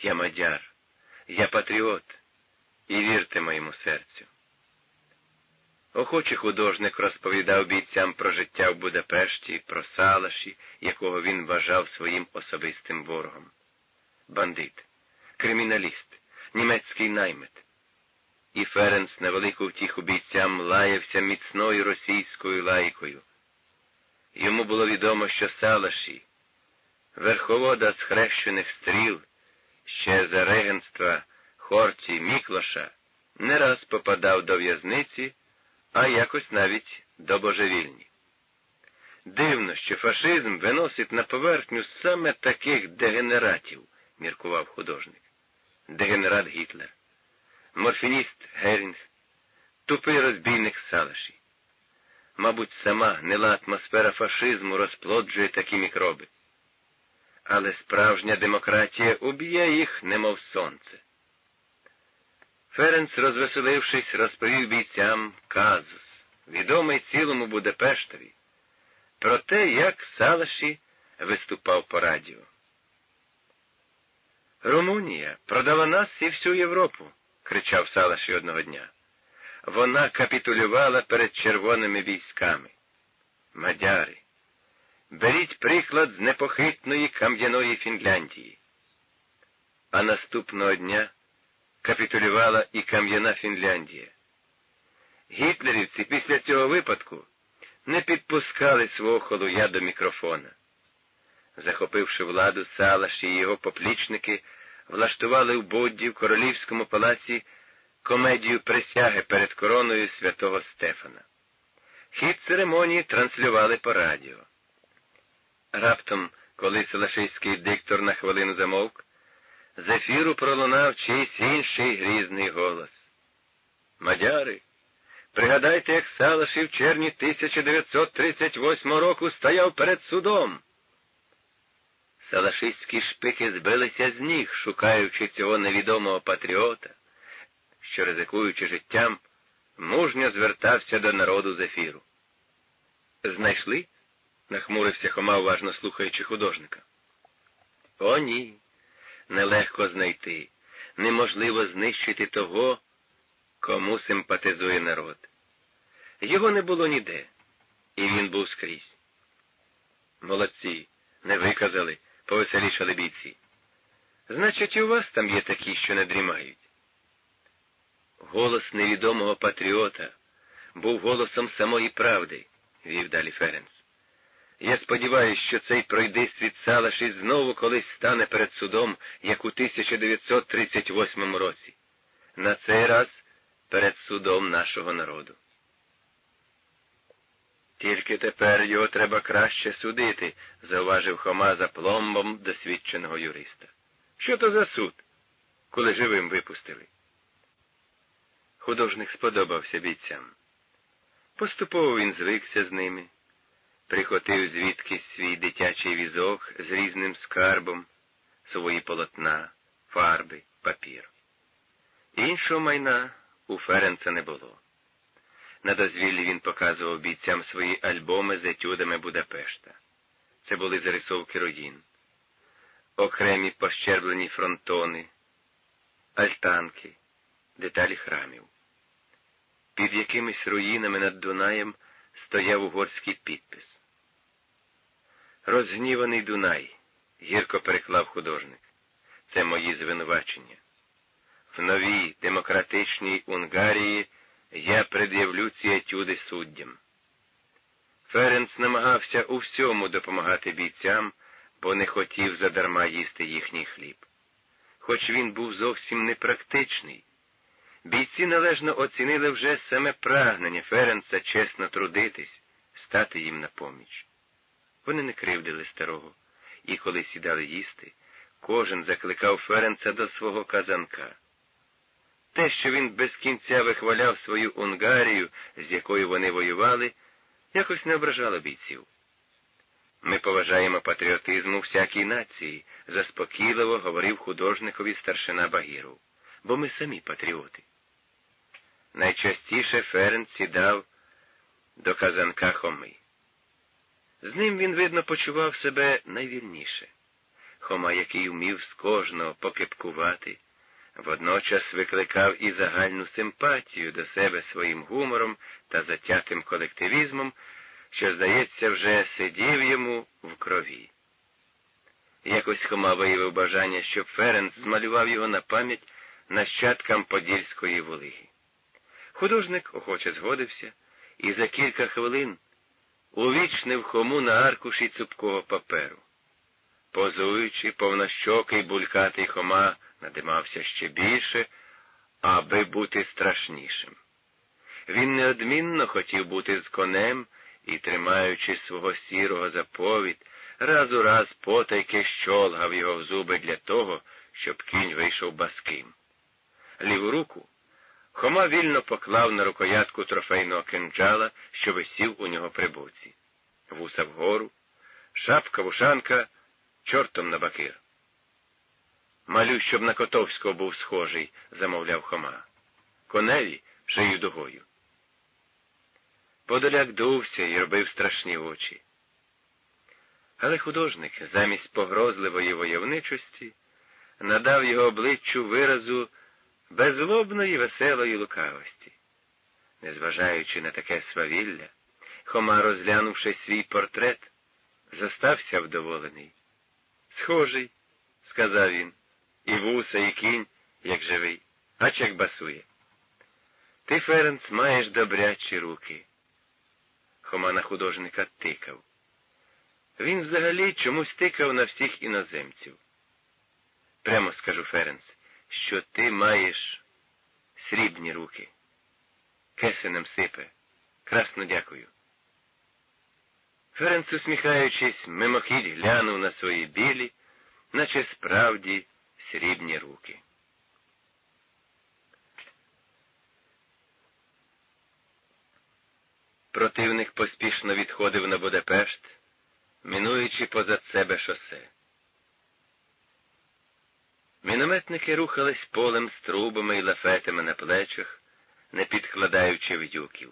Я мадяр, я патріот, і вірте моєму серцю. Охочий художник розповідав бійцям про життя в Будапешті, про Салаші, якого він вважав своїм особистим ворогом. Бандит, криміналіст, німецький наймит. І Ференц на велику втіху бійцям лаявся міцною російською лайкою. Йому було відомо, що Салаші, верховода схрещених стріл, ще за регенства Хорці Міклоша, не раз попадав до в'язниці а якось навіть до божевільні. Дивно, що фашизм виносить на поверхню саме таких дегенератів, міркував художник. Дегенерат Гітлер, морфініст Герінг, тупий розбійник Салаші. Мабуть, сама гнила атмосфера фашизму розплоджує такі мікроби. Але справжня демократія уб'є їх, немов сонце. Ференц, розвеселившись, розповів бійцям казус, відомий цілому Будапештові, про те, як Салаші виступав по радіо. Румунія продала нас і всю Європу, кричав Салаші одного дня. Вона капітулювала перед червоними військами. Мадяри, беріть приклад з непохитної кам'яної Фінляндії. А наступного дня капітулювала і кам'яна Фінляндія. Гітлерівці після цього випадку не підпускали свого холуя до мікрофона. Захопивши владу, Салаш і його поплічники влаштували в Бодді в королівському палаці комедію присяги перед короною святого Стефана. Хід церемонії транслювали по радіо. Раптом, коли Селашиський диктор на хвилину замовк, з ефіру пролунав чийсь інший грізний голос. Мадяри, пригадайте, як Салаші в червні 1938 року стояв перед судом. Салашистські шпики збилися з ніг, шукаючи цього невідомого патріота, що, ризикуючи життям, мужньо звертався до народу з ефіру. Знайшли? Нахмурився Хома, уважно слухаючи художника. О, ні нелегко знайти, неможливо знищити того, кому симпатизує народ. Його не було ніде, і він був скрізь. Молодці, не виказали, повеселішали бійці. Значить, і у вас там є такі, що не дрімають. Голос невідомого патріота був голосом самої правди, вів далі Ференц. Я сподіваюся, що цей пройдисвіт Салаші знову колись стане перед судом, як у 1938 році. На цей раз перед судом нашого народу. Тільки тепер його треба краще судити, зауважив Хома за пломбом досвідченого юриста. Що то за суд, коли живим випустили? Художник сподобався бійцям. Поступово він звикся з ними прихотив звідки свій дитячий візок з різним скарбом, свої полотна, фарби, папір. Іншого майна у Ференца не було. На дозвіллі він показував бійцям свої альбоми з етюдами Будапешта. Це були зарисовки руїн, окремі пощерблені фронтони, альтанки, деталі храмів. Під якимись руїнами над Дунаєм стояв угорський підпис. Розгніваний Дунай, гірко переклав художник. Це мої звинувачення. В новій демократичній Унгарії я пред'явлю ці етюди суддям. Ференц намагався у всьому допомагати бійцям, бо не хотів задарма їсти їхній хліб. Хоч він був зовсім непрактичний. Бійці належно оцінили вже саме прагнення Ференца чесно трудитись, стати їм на поміч. Вони не кривдили старого, і коли сідали їсти, кожен закликав Ференца до свого казанка. Те, що він без кінця вихваляв свою Унгарію, з якою вони воювали, якось не ображало бійців. Ми поважаємо патріотизм у всякій нації, заспокійливо говорив художникові старшина Багіров, бо ми самі патріоти. Найчастіше Ференц сідав до казанка Хоми. З ним він, видно, почував себе найвільніше. Хома, який вмів з кожного покипкувати, водночас викликав і загальну симпатію до себе своїм гумором та затятим колективізмом, що, здається, вже сидів йому в крові. Якось Хома виявив бажання, щоб Ференц змалював його на пам'ять нащадкам Подільської волиги. Художник охоче згодився і за кілька хвилин увічнив Хому на аркуші цупкого паперу. Позуючи, повнощокий булькатий Хома надимався ще більше, аби бути страшнішим. Він неодмінно хотів бути з конем і, тримаючи свого сірого заповідь, раз у раз потайки щолгав його в зуби для того, щоб кінь вийшов баским. Ліву руку Хома вільно поклав на рукоятку трофейного кинджала, що висів у нього при боці. Вуса вгору, шапка вушанка, чортом на бакир. Малюй, щоб на Котовського був схожий, замовляв Хома. Коневі шию дугою. Подоляк дувся і робив страшні очі. Але художник, замість погрозливої войовничості, надав його обличчю виразу беззлобної веселої лукавості. Незважаючи на таке свавілля, Хома, розглянувши свій портрет, зостався вдоволений. Схожий, сказав він, і вуса, і кінь, як живий, ач як басує. Ти, Ференц, маєш добрячі руки. Хома на художника тикав. Він взагалі чомусь тикав на всіх іноземців. Прямо скажу, Ференц, що ти маєш срібні руки. Кесенем сипе. Красно дякую. Ференц, усміхаючись, мимохідь глянув на свої білі, наче справді срібні руки. Противник поспішно відходив на Будапешт, минуючи позад себе шосе. Мінометники рухались полем з трубами і лафетами на плечах, не підкладаючи в'юків.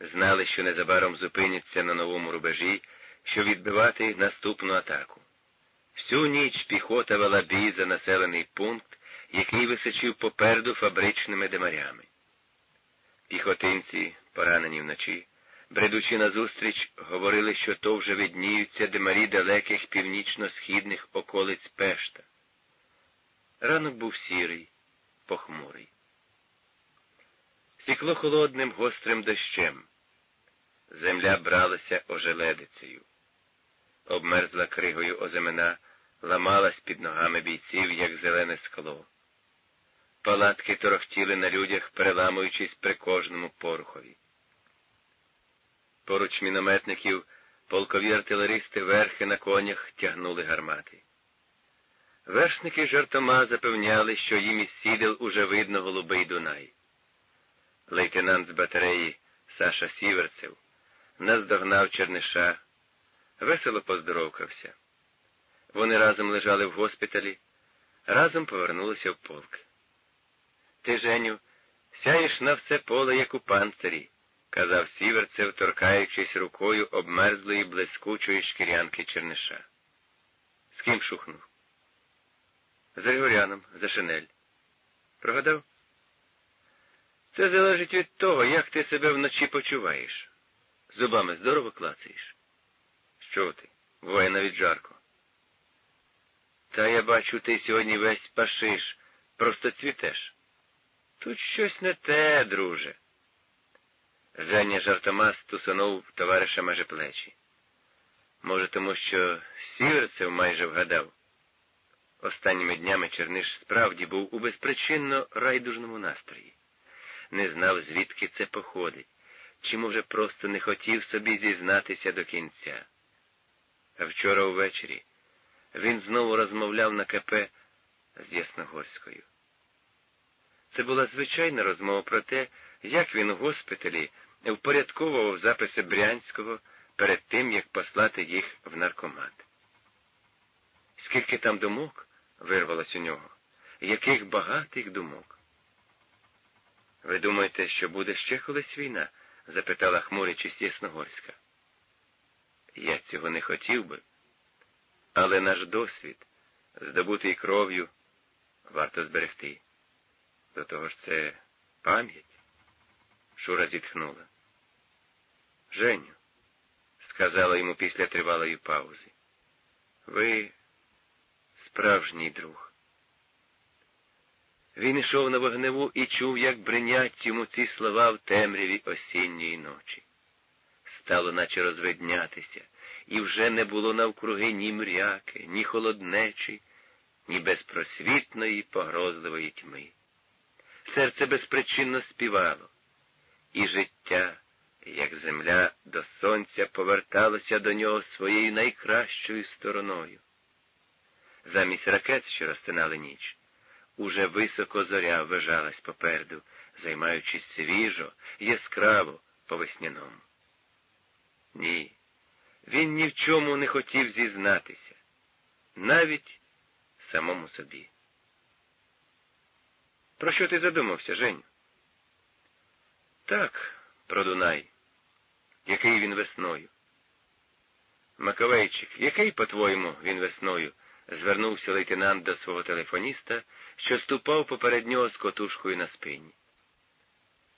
Знали, що незабаром зупиняться на новому рубежі, щоб відбивати наступну атаку. Всю ніч піхота вела бій за населений пункт, який височив попереду фабричними демарями. Піхотинці, поранені вночі, бредучи назустріч, говорили, що то вже видніються демарі далеких північно-східних околиць Пешта. Ранок був сірий, похмурий. Сікло холодним гострим дощем. Земля бралася ожеледицею. Обмерзла кригою оземена, ламалась під ногами бійців, як зелене скло. Палатки торохтіли на людях, переламуючись при кожному порухові. Поруч мінометників полкові артилеристи верхи на конях тягнули гармати. Вершники жартома запевняли, що їм із сідел уже видно голубий Дунай. Лейтенант з батареї Саша Сіверцев наздогнав Черниша, весело поздоровкався. Вони разом лежали в госпіталі, разом повернулися в полк. Ти, Женю, сяєш на все поле, як у панцирі, казав Сіверцев, торкаючись рукою обмерзлої блискучої шкірянки Черниша. З ким шухнув? З Григоряном, за шинель. Прогадав? Це залежить від того, як ти себе вночі почуваєш. Зубами здорово клацаєш. Що ти? Буває навіть жарко. Та я бачу, ти сьогодні весь пашиш, просто цвітеш. Тут щось не те, друже. Женя жартома стусанув товариша майже плечі. Може, тому що сіверцев майже вгадав. Останніми днями Черниш справді був у безпричинно райдужному настрої. Не знав, звідки це походить, чи, може, просто не хотів собі зізнатися до кінця. А вчора увечері він знову розмовляв на КП з Ясногорською. Це була звичайна розмова про те, як він у госпіталі впорядковував записи Брянського перед тим, як послати їх в наркомат. Скільки там думок вирвалось у нього, яких багатих думок. Ви думаєте, що буде ще колись війна? запитала хмурячись Ясногорська. Я цього не хотів би, але наш досвід здобутий кров'ю, варто зберегти. До того ж це пам'ять. Шура зітхнула. Женю, сказала йому після тривалої паузи, ви справжній друг. Він йшов на вогневу і чув, як бринять йому ці слова в темряві осінньої ночі. Стало наче розвиднятися, і вже не було навкруги ні мряки, ні холоднечі, ні безпросвітної погрозливої тьми. Серце безпричинно співало, і життя, як земля до сонця, поверталося до нього своєю найкращою стороною. Замість ракет, що розтинали ніч, уже високо зоря вижалась попереду, займаючись свіжо, яскраво по весняному. Ні, він ні в чому не хотів зізнатися, навіть самому собі. Про що ти задумався, Женю? Так, про Дунай. Який він весною? Маковейчик, який, по-твоєму, він весною? Звернувся лейтенант до свого телефоніста, що ступав поперед нього з котушкою на спині.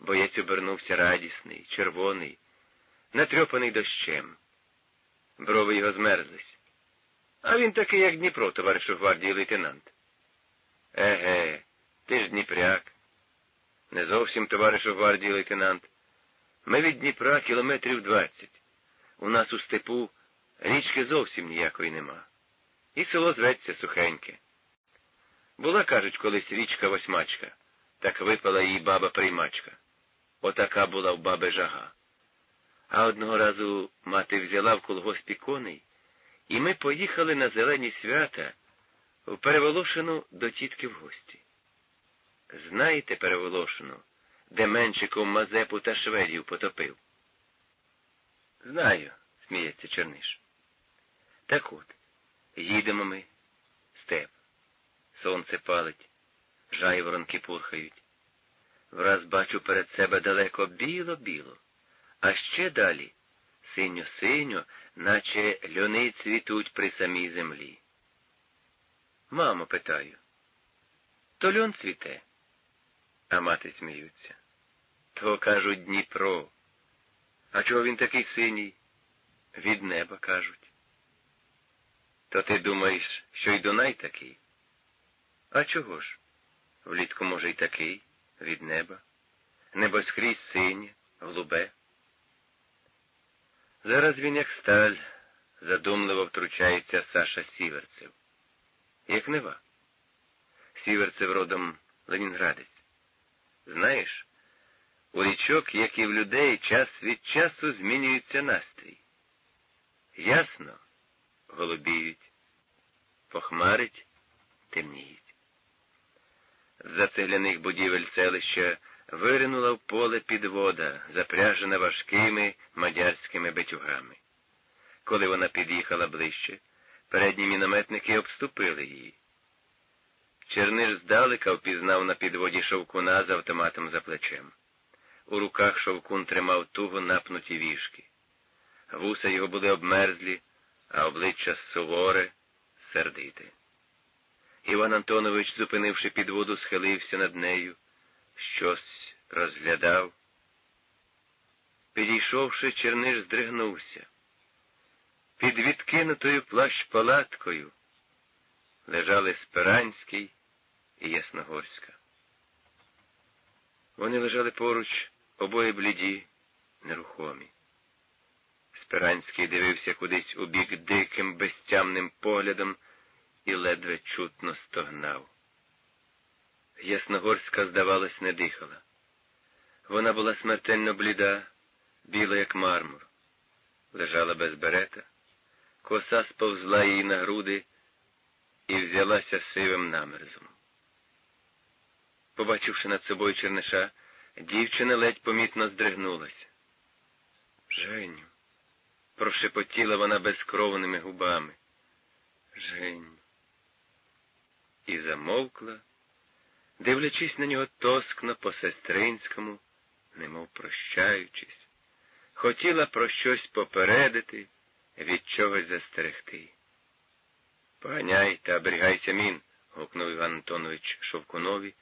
Боєць обернувся радісний, червоний, натрьопаний дощем. Брови його змерзлись. А він такий, як Дніпро, товаришу гвардії лейтенант. Еге, ти ж Дніпряк. Не зовсім, товаришу гвардії лейтенант. Ми від Дніпра кілометрів двадцять. У нас у степу річки зовсім ніякої нема. І село зветься сухеньке. Була, кажуть, колись річка восьмачка, так випала її баба приймачка. Отака була в баби жага. А одного разу мати взяла в колгоспі коней, і ми поїхали на зелені свята в Переволошину до тітки в гості. Знаєте Переволошину, де Менчиком Мазепу та шведів потопив? Знаю, сміється Черниш. Так от, їдемо ми, степ, сонце палить, жайворонки пурхають. Враз бачу перед себе далеко біло-біло, а ще далі синьо-синьо, наче льони цвітуть при самій землі. Мамо, питаю, то льон цвіте? А мати сміються. То кажуть Дніпро. А чого він такий синій? Від неба кажуть. То ти думаєш, що й Дунай такий? А чого ж? Влітку, може, й такий, від неба. Небо скрізь синє, голубе. Зараз він, як сталь, задумливо втручається Саша Сіверцев. Як нева. Сіверцев родом Ленінградець. Знаєш, у річок, як і в людей, час від часу змінюється настрій. Ясно, голубіють, похмарить, темніють. З-за цегляних будівель селища виринула в поле підвода, запряжена важкими мадярськими бетюгами. Коли вона під'їхала ближче, передні мінометники обступили її. Черниш здалека впізнав на підводі шовкуна з автоматом за плечем. У руках шовкун тримав туго напнуті вішки. Вуса його були обмерзлі, а обличчя суворе, сердите. Іван Антонович, зупинивши підводу, схилився над нею, щось розглядав. Підійшовши, Черниш здригнувся. Під відкинутою плащ палаткою лежали Спиранський і Ясногорська. Вони лежали поруч, обоє бліді, нерухомі. Спиранський дивився кудись у бік диким, безтямним поглядом і ледве чутно стогнав. Ясногорська, здавалось, не дихала. Вона була смертельно бліда, біла, як мармур, лежала без берета, коса сповзла їй на груди і взялася сивим намерзом. Побачивши над собою Черниша, дівчина ледь помітно здригнулася. Женю, прошепотіла вона безкровними губами. Женю. І замовкла, дивлячись на нього тоскно по сестринському, немов прощаючись, хотіла про щось попередити, від чогось застерегти. Поганяй та оберігайся мін, гукнув Іван Антонович Шовкунові,